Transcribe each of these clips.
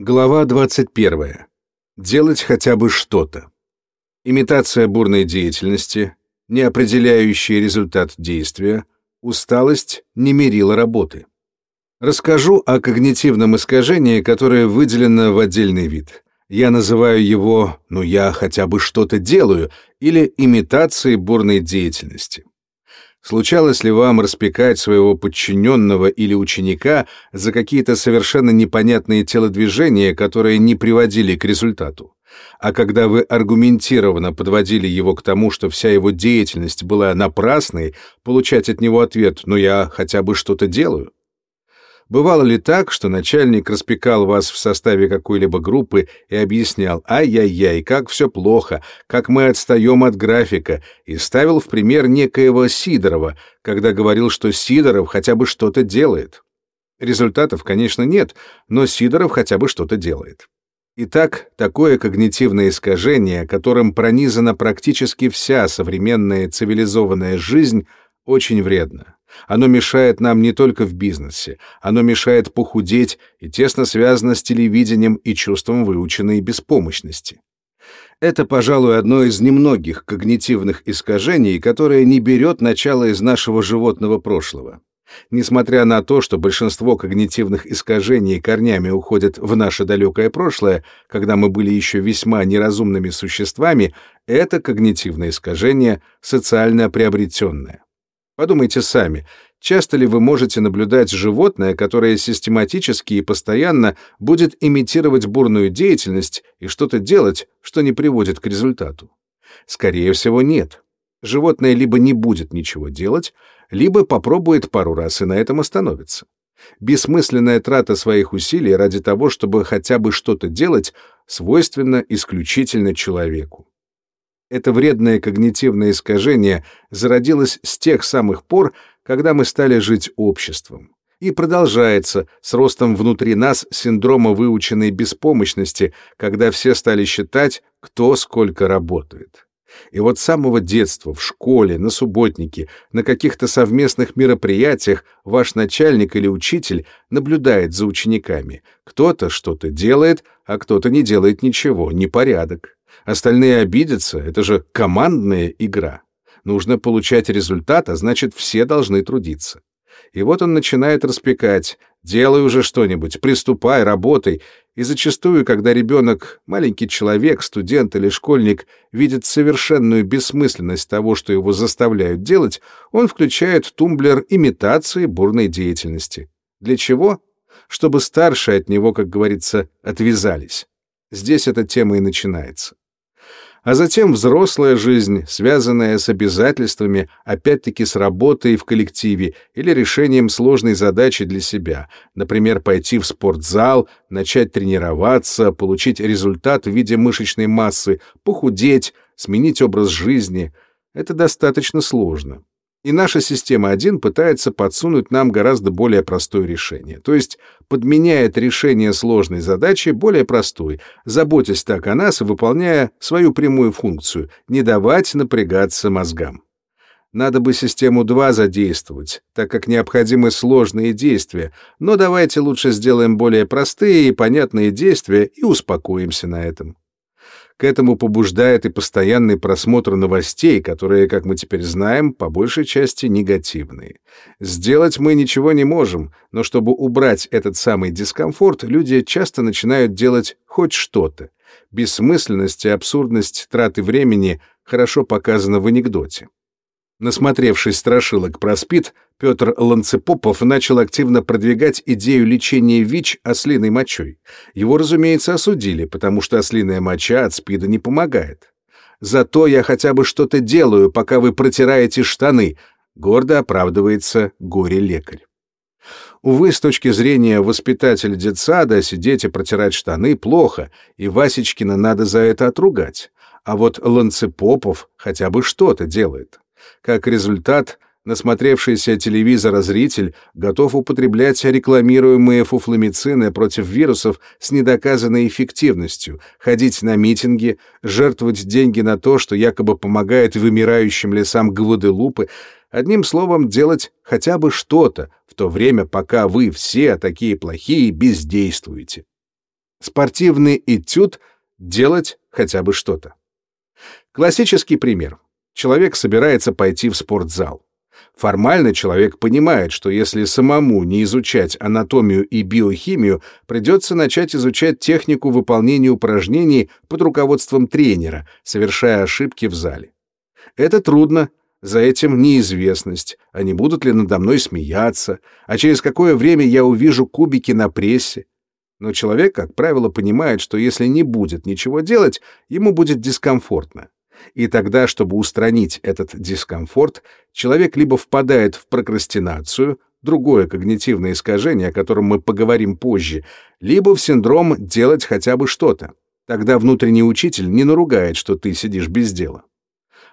Глава 21. Делать хотя бы что-то. Имитация бурной деятельности, неопределяющий результат действия, усталость не мерила работы. Расскажу о когнитивном искажении, которое выделено в отдельный вид. Я называю его «ну я хотя бы что-то делаю» или имитацией бурной деятельности. Случалось ли вам распекать своего подчиненного или ученика за какие-то совершенно непонятные телодвижения, которые не приводили к результату? А когда вы аргументированно подводили его к тому, что вся его деятельность была напрасной, получать от него ответ «ну я хотя бы что-то делаю»? Бывало ли так, что начальник распекал вас в составе какой-либо группы и объяснял «Ай-яй-яй, как все плохо, как мы отстаем от графика», и ставил в пример некоего Сидорова, когда говорил, что Сидоров хотя бы что-то делает? Результатов, конечно, нет, но Сидоров хотя бы что-то делает. Итак, такое когнитивное искажение, которым пронизана практически вся современная цивилизованная жизнь, очень вредно. Оно мешает нам не только в бизнесе, оно мешает похудеть и тесно связано с телевидением и чувством выученной беспомощности. Это, пожалуй, одно из немногих когнитивных искажений, которое не берет начало из нашего животного прошлого. Несмотря на то, что большинство когнитивных искажений корнями уходят в наше далекое прошлое, когда мы были еще весьма неразумными существами, это когнитивное искажение социально приобретенное. Подумайте сами, часто ли вы можете наблюдать животное, которое систематически и постоянно будет имитировать бурную деятельность и что-то делать, что не приводит к результату? Скорее всего, нет. Животное либо не будет ничего делать, либо попробует пару раз и на этом остановится. Бессмысленная трата своих усилий ради того, чтобы хотя бы что-то делать, свойственна исключительно человеку. Это вредное когнитивное искажение зародилось с тех самых пор, когда мы стали жить обществом, и продолжается с ростом внутри нас синдрома выученной беспомощности, когда все стали считать, кто сколько работает. И вот с самого детства, в школе, на субботнике, на каких-то совместных мероприятиях ваш начальник или учитель наблюдает за учениками. Кто-то что-то делает, а кто-то не делает ничего, непорядок. Остальные обидятся, это же командная игра. Нужно получать результат, а значит, все должны трудиться. И вот он начинает распекать. «Делай уже что-нибудь, приступай, работай». И зачастую, когда ребенок, маленький человек, студент или школьник, видит совершенную бессмысленность того, что его заставляют делать, он включает тумблер имитации бурной деятельности. Для чего? Чтобы старшие от него, как говорится, отвязались. Здесь эта тема и начинается а затем взрослая жизнь, связанная с обязательствами, опять-таки с работой в коллективе или решением сложной задачи для себя, например, пойти в спортзал, начать тренироваться, получить результат в виде мышечной массы, похудеть, сменить образ жизни. Это достаточно сложно. И наша система 1 пытается подсунуть нам гораздо более простое решение, то есть подменяет решение сложной задачи более простой, заботясь так о нас и выполняя свою прямую функцию — не давать напрягаться мозгам. Надо бы систему 2 задействовать, так как необходимы сложные действия, но давайте лучше сделаем более простые и понятные действия и успокоимся на этом. К этому побуждает и постоянный просмотр новостей, которые, как мы теперь знаем, по большей части негативные. Сделать мы ничего не можем, но чтобы убрать этот самый дискомфорт, люди часто начинают делать хоть что-то. Бессмысленность и абсурдность траты времени хорошо показана в анекдоте. Насмотревшись страшилок про СПИД, Петр Ланцепопов начал активно продвигать идею лечения ВИЧ ослиной мочой. Его, разумеется, осудили, потому что ослиная моча от СПИДа не помогает. «Зато я хотя бы что-то делаю, пока вы протираете штаны», — гордо оправдывается горе-лекарь. Увы, с точки зрения воспитателя детсада, сидеть и протирать штаны плохо, и Васечкина надо за это отругать. А вот Ланцепопов хотя бы что-то делает. Как результат, насмотревшийся телевизора зритель готов употреблять рекламируемые фуфломицины против вирусов с недоказанной эффективностью, ходить на митинги, жертвовать деньги на то, что якобы помогает вымирающим лесам Гваделупы, одним словом, делать хотя бы что-то, в то время пока вы все такие плохие бездействуете. Спортивный этюд — делать хотя бы что-то. Классический пример. Человек собирается пойти в спортзал. Формально человек понимает, что если самому не изучать анатомию и биохимию, придется начать изучать технику выполнения упражнений под руководством тренера, совершая ошибки в зале. Это трудно, за этим неизвестность, а не будут ли надо мной смеяться, а через какое время я увижу кубики на прессе. Но человек, как правило, понимает, что если не будет ничего делать, ему будет дискомфортно. И тогда, чтобы устранить этот дискомфорт, человек либо впадает в прокрастинацию, другое когнитивное искажение, о котором мы поговорим позже, либо в синдром «делать хотя бы что-то». Тогда внутренний учитель не наругает, что ты сидишь без дела.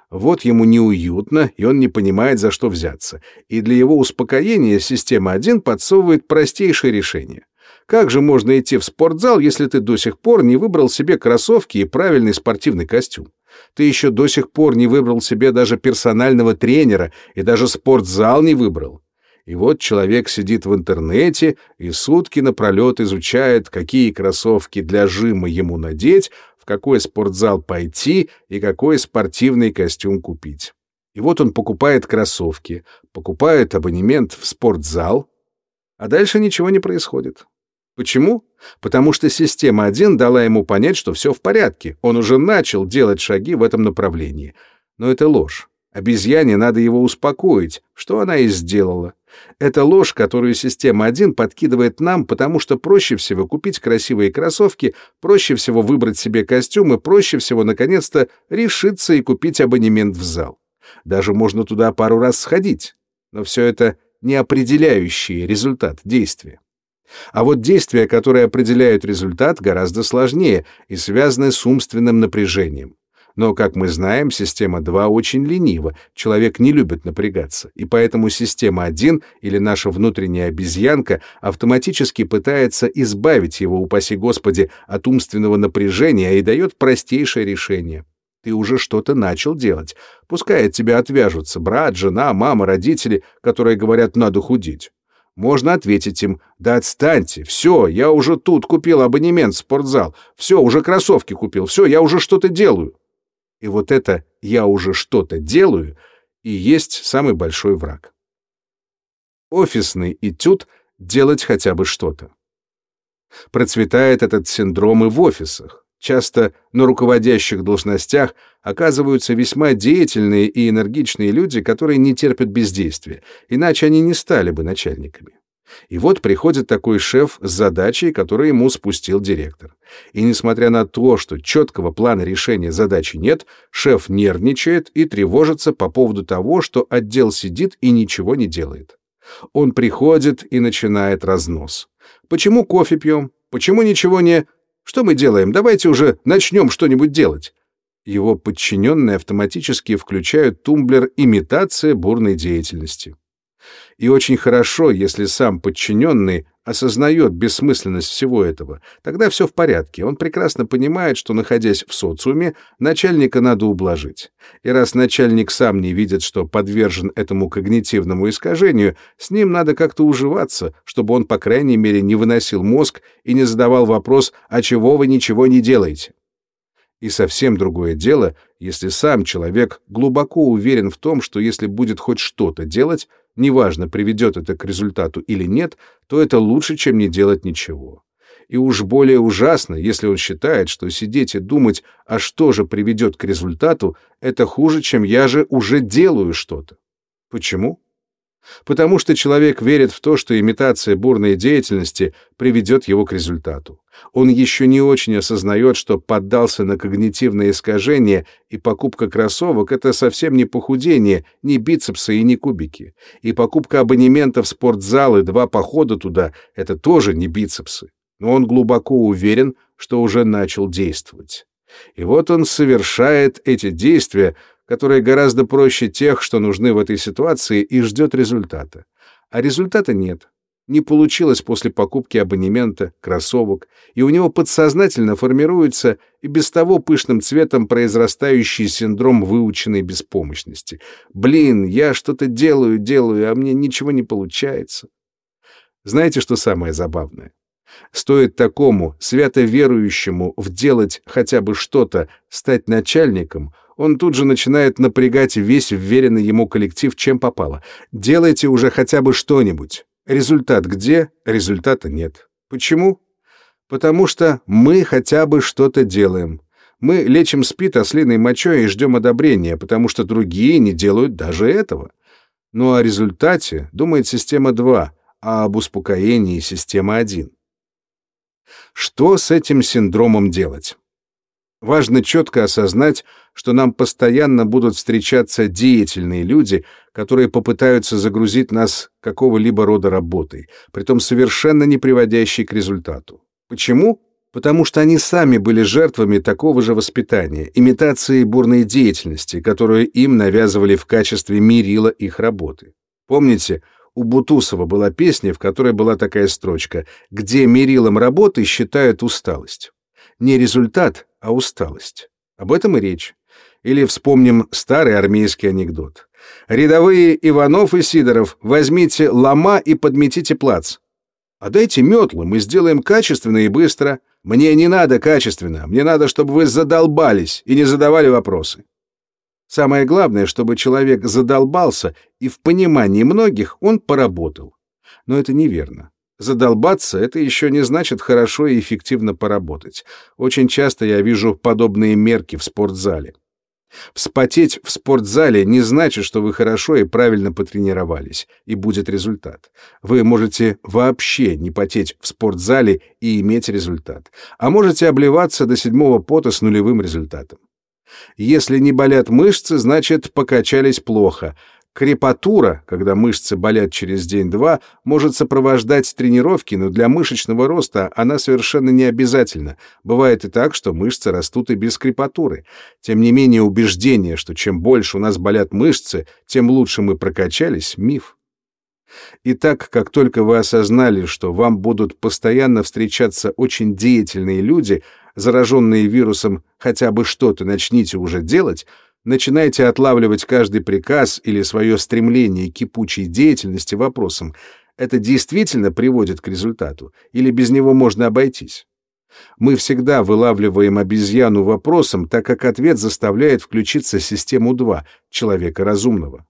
Вот ему неуютно, и он не понимает, за что взяться. И для его успокоения система 1 подсовывает простейшее решение. Как же можно идти в спортзал, если ты до сих пор не выбрал себе кроссовки и правильный спортивный костюм? Ты еще до сих пор не выбрал себе даже персонального тренера и даже спортзал не выбрал. И вот человек сидит в интернете и сутки напролет изучает, какие кроссовки для жима ему надеть, в какой спортзал пойти и какой спортивный костюм купить. И вот он покупает кроссовки, покупает абонемент в спортзал, а дальше ничего не происходит. Почему? Потому что система 1 дала ему понять, что все в порядке, он уже начал делать шаги в этом направлении. Но это ложь. Обезьяне надо его успокоить, что она и сделала. Это ложь, которую система 1 подкидывает нам, потому что проще всего купить красивые кроссовки, проще всего выбрать себе костюм и проще всего, наконец-то, решиться и купить абонемент в зал. Даже можно туда пару раз сходить. Но все это не определяющий результат действия. А вот действия, которые определяют результат, гораздо сложнее и связаны с умственным напряжением. Но, как мы знаем, система 2 очень ленива, человек не любит напрягаться, и поэтому система 1 или наша внутренняя обезьянка автоматически пытается избавить его, упаси Господи, от умственного напряжения и дает простейшее решение. Ты уже что-то начал делать. Пускай от тебя отвяжутся брат, жена, мама, родители, которые говорят «надо худеть». Можно ответить им, да отстаньте, все, я уже тут купил абонемент в спортзал, все, уже кроссовки купил, все, я уже что-то делаю. И вот это «я уже что-то делаю» и есть самый большой враг. Офисный этюд — делать хотя бы что-то. Процветает этот синдром и в офисах. Часто на руководящих должностях оказываются весьма деятельные и энергичные люди, которые не терпят бездействия, иначе они не стали бы начальниками. И вот приходит такой шеф с задачей, которую ему спустил директор. И несмотря на то, что четкого плана решения задачи нет, шеф нервничает и тревожится по поводу того, что отдел сидит и ничего не делает. Он приходит и начинает разнос. Почему кофе пьем? Почему ничего не... Что мы делаем? Давайте уже начнем что-нибудь делать. Его подчиненные автоматически включают тумблер «Имитация бурной деятельности». И очень хорошо, если сам подчиненный осознает бессмысленность всего этого. Тогда все в порядке. Он прекрасно понимает, что, находясь в социуме, начальника надо ублажить. И раз начальник сам не видит, что подвержен этому когнитивному искажению, с ним надо как-то уживаться, чтобы он, по крайней мере, не выносил мозг и не задавал вопрос «А чего вы ничего не делаете?». И совсем другое дело, если сам человек глубоко уверен в том, что если будет хоть что-то делать, неважно, приведет это к результату или нет, то это лучше, чем не делать ничего. И уж более ужасно, если он считает, что сидеть и думать, а что же приведет к результату, это хуже, чем я же уже делаю что-то. Почему? Потому что человек верит в то, что имитация бурной деятельности приведет его к результату. Он еще не очень осознает, что поддался на когнитивное искажение, и покупка кроссовок — это совсем не похудение, не бицепсы и не кубики. И покупка абонемента в спортзал и два похода туда — это тоже не бицепсы. Но он глубоко уверен, что уже начал действовать. И вот он совершает эти действия, которые гораздо проще тех, что нужны в этой ситуации, и ждет результата. А результата нет. Не получилось после покупки абонемента, кроссовок, и у него подсознательно формируется и без того пышным цветом произрастающий синдром выученной беспомощности. «Блин, я что-то делаю, делаю, а мне ничего не получается». Знаете, что самое забавное? Стоит такому, свято верующему, вделать хотя бы что-то, стать начальником, он тут же начинает напрягать весь вверенный ему коллектив, чем попало. Делайте уже хотя бы что-нибудь. Результат где? Результата нет. Почему? Потому что мы хотя бы что-то делаем. Мы лечим спит ослиной мочой и ждем одобрения, потому что другие не делают даже этого. Ну о результате думает система 2, а об успокоении система 1. Что с этим синдромом делать? Важно четко осознать, что нам постоянно будут встречаться деятельные люди, которые попытаются загрузить нас какого-либо рода работой, притом совершенно не приводящей к результату. Почему? Потому что они сами были жертвами такого же воспитания, имитации бурной деятельности, которую им навязывали в качестве мерила их работы. Помните, у Бутусова была песня, в которой была такая строчка «Где мерилом работы считают усталость». Не результат, а усталость. Об этом и речь. Или вспомним старый армейский анекдот. «Рядовые Иванов и Сидоров, возьмите лома и подметите плац». «А дайте метлы, мы сделаем качественно и быстро». «Мне не надо качественно, мне надо, чтобы вы задолбались и не задавали вопросы». Самое главное, чтобы человек задолбался, и в понимании многих он поработал. Но это неверно. Задолбаться — это еще не значит хорошо и эффективно поработать. Очень часто я вижу подобные мерки в спортзале. Вспотеть в спортзале не значит, что вы хорошо и правильно потренировались, и будет результат. Вы можете вообще не потеть в спортзале и иметь результат, а можете обливаться до седьмого пота с нулевым результатом. Если не болят мышцы, значит, покачались плохо. Крепатура, когда мышцы болят через день-два, может сопровождать тренировки, но для мышечного роста она совершенно не обязательна. Бывает и так, что мышцы растут и без крепатуры. Тем не менее, убеждение, что чем больше у нас болят мышцы, тем лучше мы прокачались, миф. И так, как только вы осознали, что вам будут постоянно встречаться очень деятельные люди, зараженные вирусом, хотя бы что-то начните уже делать, начинайте отлавливать каждый приказ или свое стремление к кипучей деятельности вопросом, это действительно приводит к результату, или без него можно обойтись? Мы всегда вылавливаем обезьяну вопросом, так как ответ заставляет включиться систему 2, человека разумного.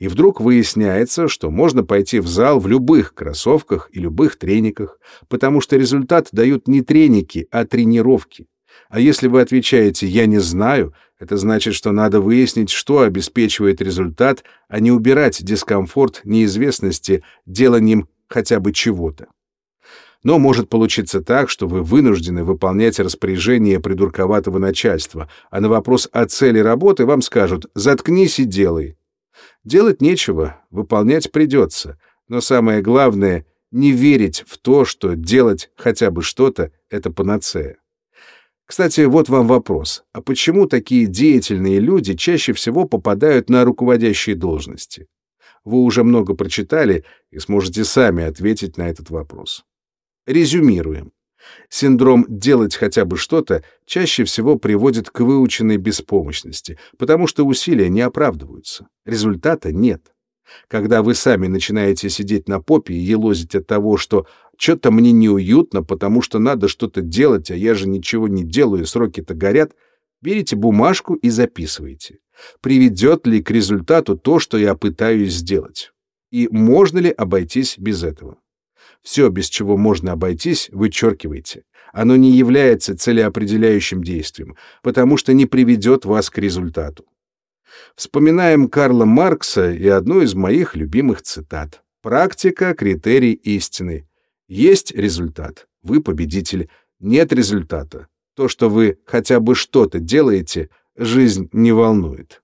И вдруг выясняется, что можно пойти в зал в любых кроссовках и любых трениках, потому что результат дают не треники, а тренировки. А если вы отвечаете «я не знаю», это значит, что надо выяснить, что обеспечивает результат, а не убирать дискомфорт неизвестности деланием хотя бы чего-то. Но может получиться так, что вы вынуждены выполнять распоряжение придурковатого начальства, а на вопрос о цели работы вам скажут «заткнись и делай». Делать нечего, выполнять придется, но самое главное — не верить в то, что делать хотя бы что-то — это панацея. Кстати, вот вам вопрос. А почему такие деятельные люди чаще всего попадают на руководящие должности? Вы уже много прочитали и сможете сами ответить на этот вопрос. Резюмируем. Синдром «делать хотя бы что-то» чаще всего приводит к выученной беспомощности, потому что усилия не оправдываются, результата нет. Когда вы сами начинаете сидеть на попе и елозить от того, что что-то мне неуютно, потому что надо что-то делать, а я же ничего не делаю, сроки-то горят, берите бумажку и записывайте. Приведет ли к результату то, что я пытаюсь сделать? И можно ли обойтись без этого? Все, без чего можно обойтись, вычеркивайте. Оно не является целеопределяющим действием, потому что не приведет вас к результату. Вспоминаем Карла Маркса и одну из моих любимых цитат. «Практика — критерий истины. Есть результат — вы победитель. Нет результата. То, что вы хотя бы что-то делаете, жизнь не волнует».